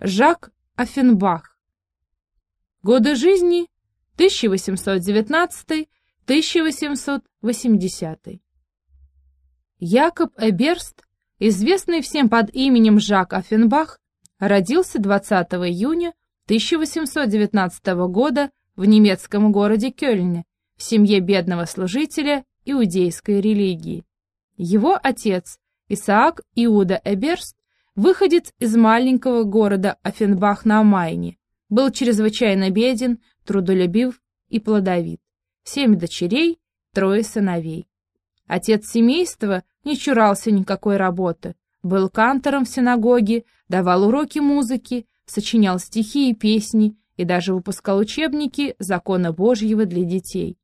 Жак Оффенбах. Годы жизни 1819-1880. Якоб Эберст, известный всем под именем Жак Оффенбах, родился 20 июня 1819 года в немецком городе Кёльне в семье бедного служителя иудейской религии. Его отец, Исаак Иуда Эберст, выходец из маленького города Оффенбах на Майне, был чрезвычайно беден, трудолюбив и плодовит. Семь дочерей, трое сыновей. Отец семейства не чурался никакой работы, был кантором в синагоге, давал уроки музыки, сочинял стихи и песни и даже выпускал учебники закона Божьего для детей.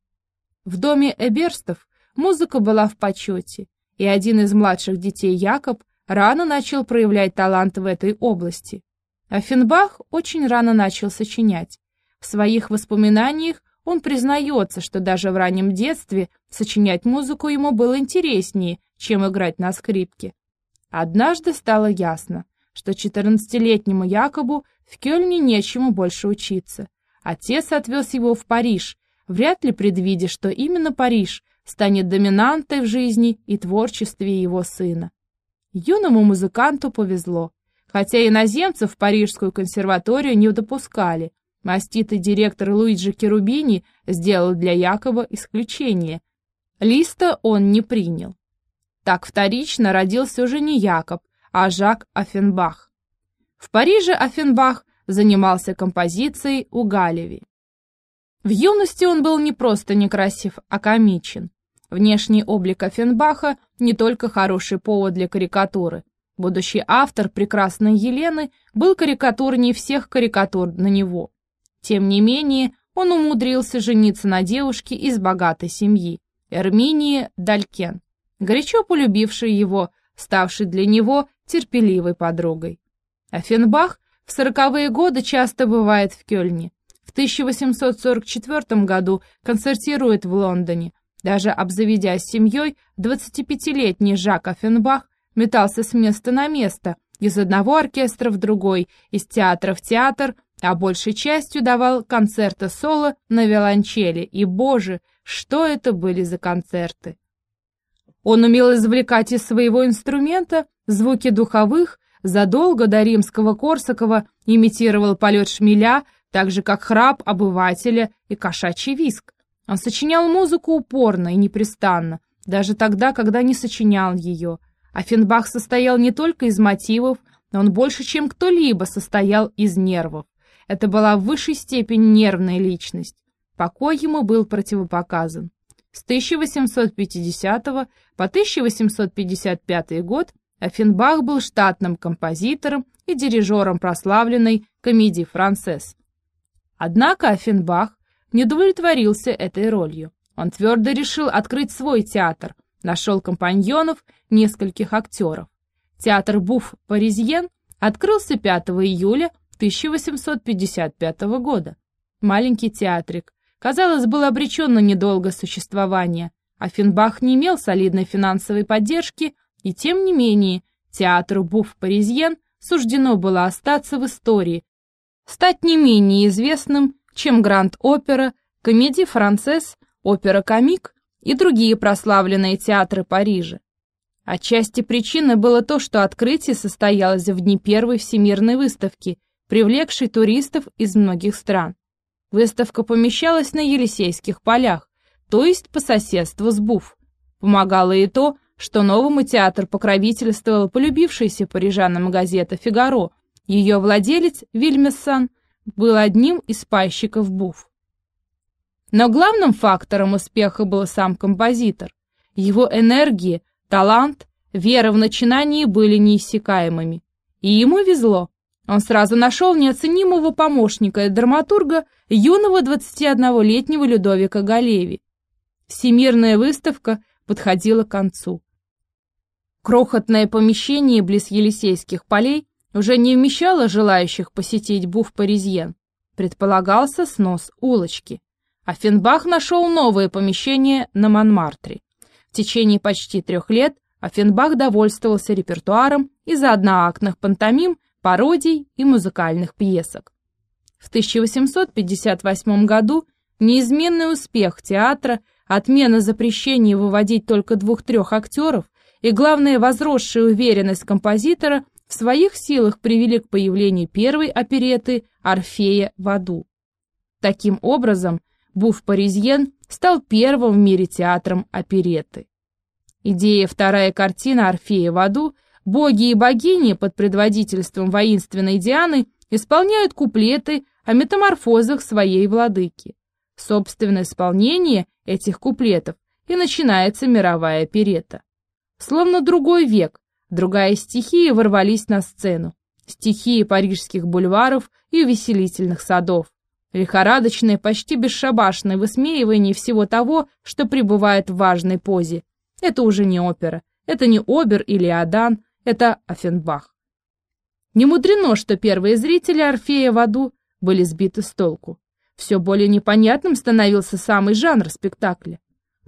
В доме Эберстов музыка была в почете, и один из младших детей Якоб рано начал проявлять талант в этой области. Афенбах очень рано начал сочинять. В своих воспоминаниях он признается, что даже в раннем детстве сочинять музыку ему было интереснее, чем играть на скрипке. Однажды стало ясно, что 14-летнему Якобу в Кёльне нечему больше учиться. Отец отвез его в Париж, вряд ли предвидя, что именно Париж станет доминантой в жизни и творчестве его сына. Юному музыканту повезло. Хотя иноземцев в Парижскую консерваторию не допускали, маститый директор Луиджи Керубини сделал для Якова исключение. Листа он не принял. Так вторично родился уже не Якоб, а Жак Оффенбах. В Париже Оффенбах занимался композицией у Галеви. В юности он был не просто некрасив, а комичен. Внешний облик Оффенбаха не только хороший повод для карикатуры. Будущий автор «Прекрасной Елены» был карикатурнее всех карикатур на него. Тем не менее, он умудрился жениться на девушке из богатой семьи, Эрминии Далькен, горячо полюбившей его, ставшей для него терпеливой подругой. Оффенбах в сороковые годы часто бывает в Кёльне. В 1844 году концертирует в Лондоне, даже обзаведясь семьей, 25-летний Жак Оффенбах метался с места на место, из одного оркестра в другой, из театра в театр, а большей частью давал концерты соло на виолончели, и, боже, что это были за концерты! Он умел извлекать из своего инструмента звуки духовых, задолго до римского Корсакова имитировал полет шмеля, так же как храп обывателя и кошачий виск. Он сочинял музыку упорно и непрестанно, даже тогда, когда не сочинял ее. Афенбах состоял не только из мотивов, но он больше, чем кто-либо, состоял из нервов. Это была в высшей степени нервная личность. Покой ему был противопоказан. С 1850 по 1855 год Афенбах был штатным композитором и дирижером прославленной комедии «Францесс». Однако Афенбах не удовлетворился этой ролью. Он твердо решил открыть свой театр, нашел компаньонов, нескольких актеров. Театр Буф Паризьен открылся 5 июля 1855 года. Маленький театрик, казалось, был обречен на недолгое существование, а Финбах не имел солидной финансовой поддержки, и тем не менее театру Буф Паризьен суждено было остаться в истории, стать не менее известным, чем Гранд-опера, комедии «Францесс», опера-комик и другие прославленные театры Парижа. Отчасти причиной было то, что открытие состоялось в дни первой всемирной выставки, привлекшей туристов из многих стран. Выставка помещалась на Елисейских полях, то есть по соседству с Буф. Помогало и то, что новому театр покровительствовала полюбившаяся парижанам газета «Фигаро». Ее владелец Вильмессан был одним из пайщиков Буф. Но главным фактором успеха был сам композитор. Его энергия, талант, вера в начинание были неиссякаемыми. И ему везло. Он сразу нашел неоценимого помощника и драматурга юного 21-летнего Людовика Галеви. Всемирная выставка подходила к концу. Крохотное помещение близ Елисейских полей уже не вмещало желающих посетить Буф-Паризьен. Предполагался снос улочки. А Фенбах нашел новое помещение на Монмартре. В течение почти трех лет Афенбах довольствовался репертуаром из одноактных пантомим, пародий и музыкальных пьесок. В 1858 году неизменный успех театра, отмена запрещения выводить только двух-трех актеров и, главное, возросшая уверенность композитора в своих силах привели к появлению первой опереты «Орфея в аду». Таким образом, Буф-Паризьен стал первым в мире театром опереты. Идея вторая картина «Орфея в аду» боги и богини под предводительством воинственной Дианы исполняют куплеты о метаморфозах своей владыки. Собственно, исполнение этих куплетов и начинается мировая оперета. Словно другой век, другая стихия ворвались на сцену. Стихии парижских бульваров и увеселительных садов. Лихорадочное, почти бесшабашное высмеивание всего того, что пребывает в важной позе. Это уже не опера, это не Обер или Адан, это Офенбах. Не мудрено, что первые зрители Орфея в аду были сбиты с толку. Все более непонятным становился самый жанр спектакля.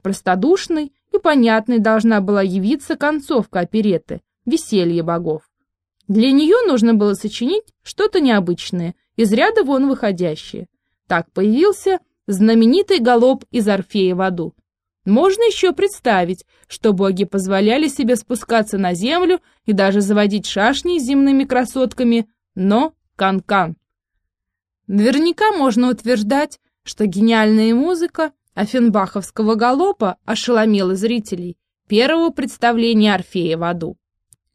Простодушной и понятной должна была явиться концовка опереты «Веселье богов». Для нее нужно было сочинить что-то необычное, из ряда вон выходящее. Так появился знаменитый галоп из Орфея в аду. Можно еще представить, что боги позволяли себе спускаться на землю и даже заводить шашни с земными красотками, но кан-кан. Наверняка можно утверждать, что гениальная музыка Офенбаховского галопа ошеломила зрителей первого представления Орфея в аду.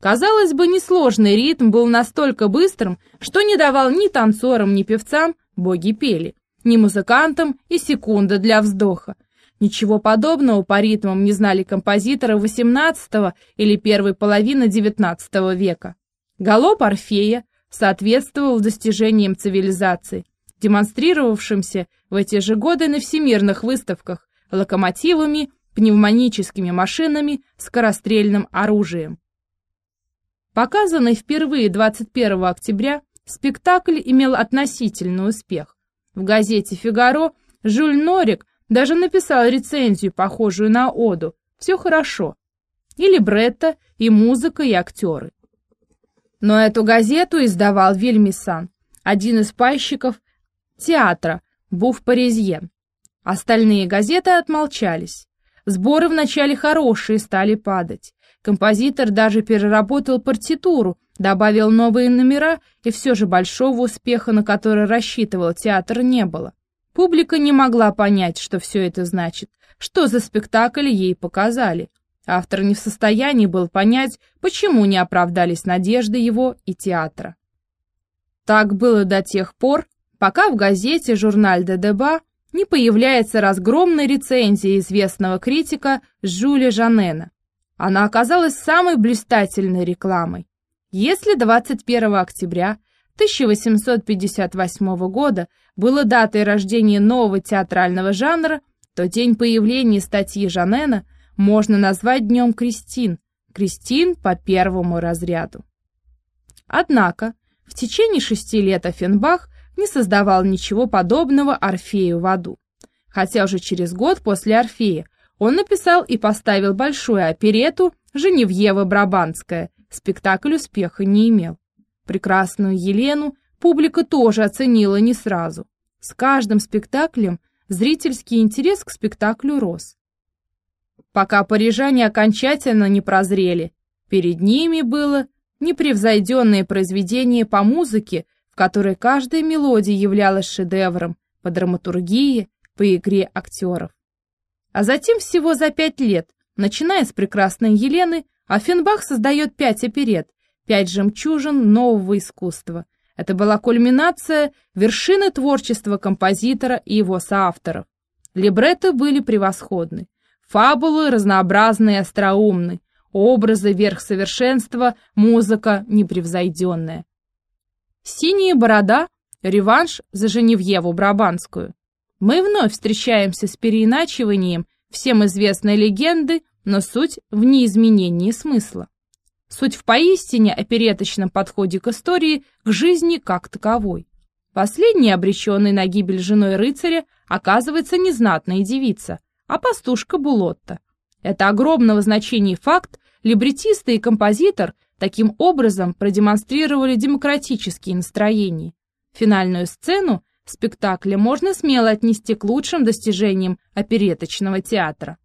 Казалось бы, несложный ритм был настолько быстрым, что не давал ни танцорам, ни певцам, боги пели ни музыкантам и секунда для вздоха. Ничего подобного по ритмам не знали композиторы XVIII или первой половины XIX века. Галоп Орфея соответствовал достижениям цивилизации, демонстрировавшимся в эти же годы на всемирных выставках локомотивами, пневмоническими машинами, скорострельным оружием. Показанный впервые 21 октября, спектакль имел относительный успех. В газете «Фигаро» Жюль Норик даже написал рецензию, похожую на оду. Все хорошо. И либретто, и музыка, и актеры. Но эту газету издавал Вильмисан, один из пайщиков театра Буф-Паризьен. Остальные газеты отмолчались. Сборы вначале хорошие стали падать. Композитор даже переработал партитуру, добавил новые номера, и все же большого успеха, на который рассчитывал театр, не было. Публика не могла понять, что все это значит, что за спектакль ей показали. Автор не в состоянии был понять, почему не оправдались надежды его и театра. Так было до тех пор, пока в газете «Журналь де Деба» не появляется разгромная рецензия известного критика Жюля Жанена. Она оказалась самой блистательной рекламой. Если 21 октября 1858 года было датой рождения нового театрального жанра, то день появления статьи Жанена можно назвать днем Кристин, Кристин по первому разряду. Однако в течение шести лет Офенбах не создавал ничего подобного Орфею в аду. Хотя уже через год после Орфея он написал и поставил большую оперету «Женевьева Брабанская». Спектакль успеха не имел. Прекрасную Елену публика тоже оценила не сразу. С каждым спектаклем зрительский интерес к спектаклю рос. Пока парижане окончательно не прозрели, перед ними было непревзойденное произведение по музыке, в которой каждая мелодия являлась шедевром по драматургии, по игре актеров. А затем всего за пять лет, начиная с прекрасной Елены, Афенбах создает пять оперет, пять жемчужин нового искусства. Это была кульминация вершины творчества композитора и его соавторов. Либретто были превосходны, фабулы разнообразные и остроумны, образы верх совершенства, музыка непревзойденная. «Синяя борода» — реванш за Женевьеву Брабанскую. Мы вновь встречаемся с переиначиванием всем известной легенды, но суть в неизменении смысла. Суть в поистине опереточном подходе к истории, к жизни как таковой. Последний, обреченный на гибель женой рыцаря, оказывается незнатная девица, а пастушка Булотта. Это огромного значения факт либретисты и композитор таким образом продемонстрировали демократические настроения. Финальную сцену спектакля можно смело отнести к лучшим достижениям опереточного театра.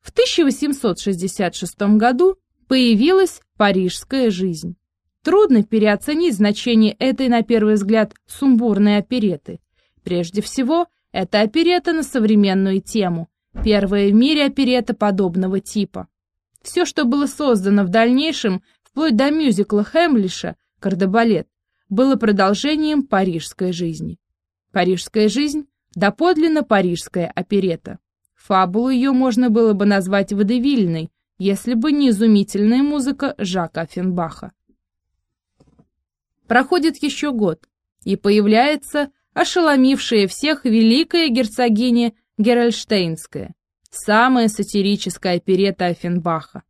В 1866 году появилась «Парижская жизнь». Трудно переоценить значение этой, на первый взгляд, сумбурной опереты. Прежде всего, это оперета на современную тему, первая в мире оперета подобного типа. Все, что было создано в дальнейшем, вплоть до мюзикла Хемлиша «Кардебалет», было продолжением парижской жизни. Парижская жизнь – доподлинно парижская оперета. Фабулу ее можно было бы назвать водевильной, если бы не изумительная музыка Жака Фенбаха. Проходит еще год, и появляется ошеломившая всех великая герцогиня Геральштейнская, самая сатирическая оперета Офенбаха.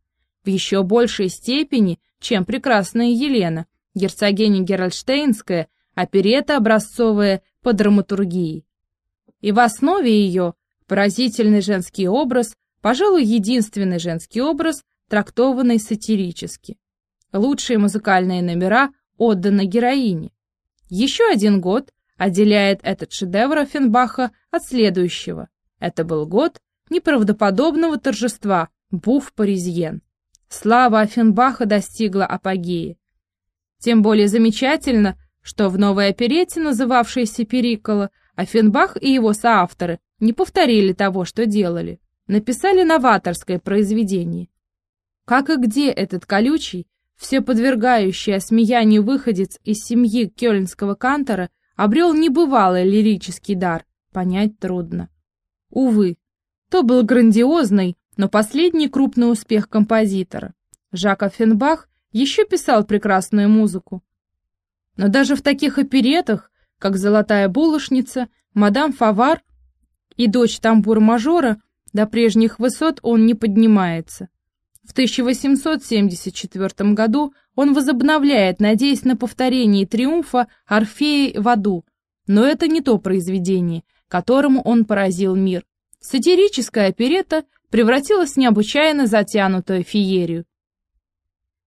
В еще большей степени, чем прекрасная Елена, герцогиня Геральштейнская, оперета образцовая по драматургии. И в основе ее поразительный женский образ, пожалуй, единственный женский образ, трактованный сатирически. Лучшие музыкальные номера отданы героине. Еще один год отделяет этот шедевр Оффенбаха от следующего. Это был год неправдоподобного торжества Буф Паризьен. Слава Оффенбаха достигла апогеи. Тем более замечательно, что в новой оперете, называвшейся «Перикола», Оффенбах и его соавторы не повторили того, что делали. Написали новаторское произведение. Как и где этот колючий, все подвергающий осмеянию выходец из семьи кёльнского кантора обрел небывалый лирический дар, понять трудно. Увы, то был грандиозный, но последний крупный успех композитора. Жак Оффенбах еще писал прекрасную музыку. Но даже в таких оперетах, как «Золотая булочница», «Мадам Фавар» и «Дочь тамбур-мажора», до прежних высот он не поднимается. В 1874 году он возобновляет, надеясь на повторение триумфа Орфея в аду, но это не то произведение, которому он поразил мир. Сатирическая оперета превратилась в необычайно затянутую феерию.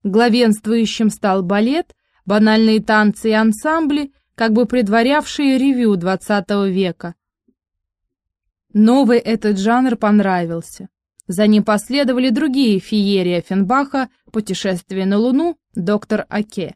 Главенствующим стал балет, банальные танцы и ансамбли, как бы предварявшие ревю XX века. Новый этот жанр понравился. За ним последовали другие феерии Фенбаха «Путешествие на Луну», «Доктор Аке».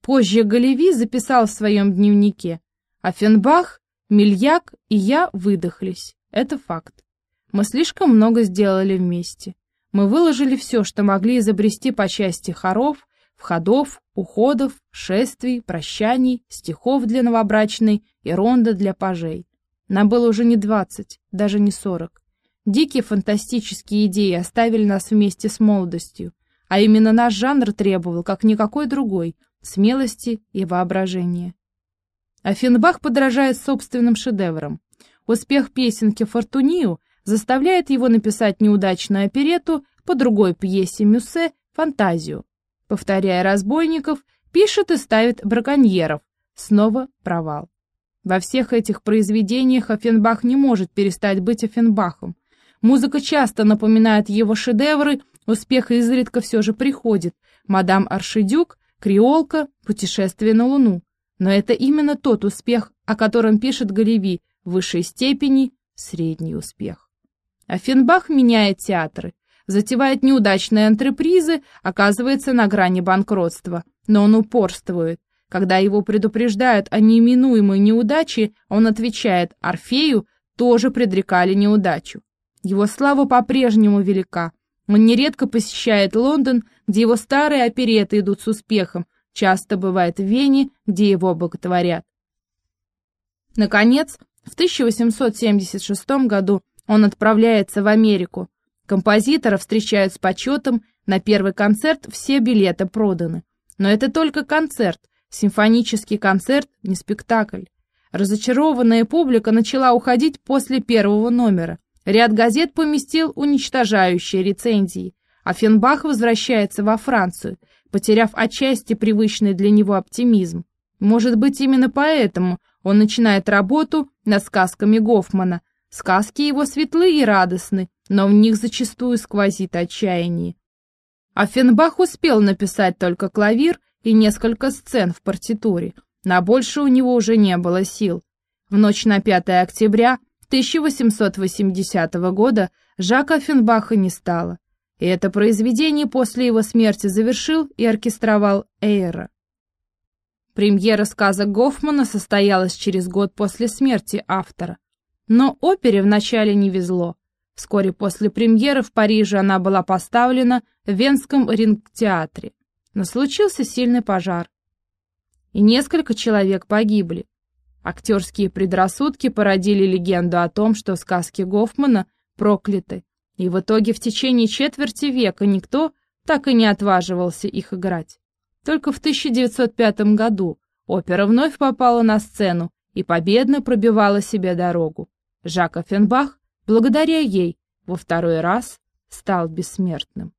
Позже Галеви записал в своем дневнике «Афенбах, Мильяк и я выдохлись. Это факт. Мы слишком много сделали вместе. Мы выложили все, что могли изобрести по части хоров, входов, уходов, шествий, прощаний, стихов для новобрачной и ронда для пажей. Нам было уже не двадцать, даже не сорок. Дикие фантастические идеи оставили нас вместе с молодостью, а именно наш жанр требовал, как никакой другой, смелости и воображения. Афинбах подражает собственным шедеврам. Успех песенки «Фортунию» заставляет его написать неудачную оперету по другой пьесе Мюссе «Фантазию». Повторяя разбойников, пишет и ставит браконьеров. Снова провал. Во всех этих произведениях Офенбах не может перестать быть Офенбахом. Музыка часто напоминает его шедевры, успех изредка все же приходит. «Мадам Аршидюк», «Креолка», «Путешествие на Луну». Но это именно тот успех, о котором пишет Галеви, в высшей степени средний успех. Афенбах меняет театры, затевает неудачные антрепризы, оказывается на грани банкротства, но он упорствует. Когда его предупреждают о неименуемой неудаче, он отвечает «Орфею тоже предрекали неудачу». Его слава по-прежнему велика. Он нередко посещает Лондон, где его старые опереты идут с успехом, часто бывает в Вене, где его боготворят. Наконец, в 1876 году он отправляется в Америку. Композитора встречают с почетом, на первый концерт все билеты проданы. Но это только концерт, симфонический концерт, не спектакль. Разочарованная публика начала уходить после первого номера. Ряд газет поместил уничтожающие рецензии, а Фенбах возвращается во Францию, потеряв отчасти привычный для него оптимизм. Может быть, именно поэтому он начинает работу над сказками Гофмана. Сказки его светлы и радостны, но в них зачастую сквозит отчаяние. Оффенбах успел написать только клавир и несколько сцен в партитуре. На больше у него уже не было сил. В ночь на 5 октября 1880 года Жака Оффенбаха не стало. И это произведение после его смерти завершил и оркестровал Эйра. Премьера сказок Гофмана состоялась через год после смерти автора. Но опере вначале не везло. Вскоре после премьеры в Париже она была поставлена в Венском рингтеатре. Но случился сильный пожар. И несколько человек погибли. Актерские предрассудки породили легенду о том, что сказки Гофмана прокляты, и в итоге в течение четверти века никто так и не отваживался их играть. Только в 1905 году опера вновь попала на сцену и победно пробивала себе дорогу. Жак Оффенбах, благодаря ей, во второй раз стал бессмертным.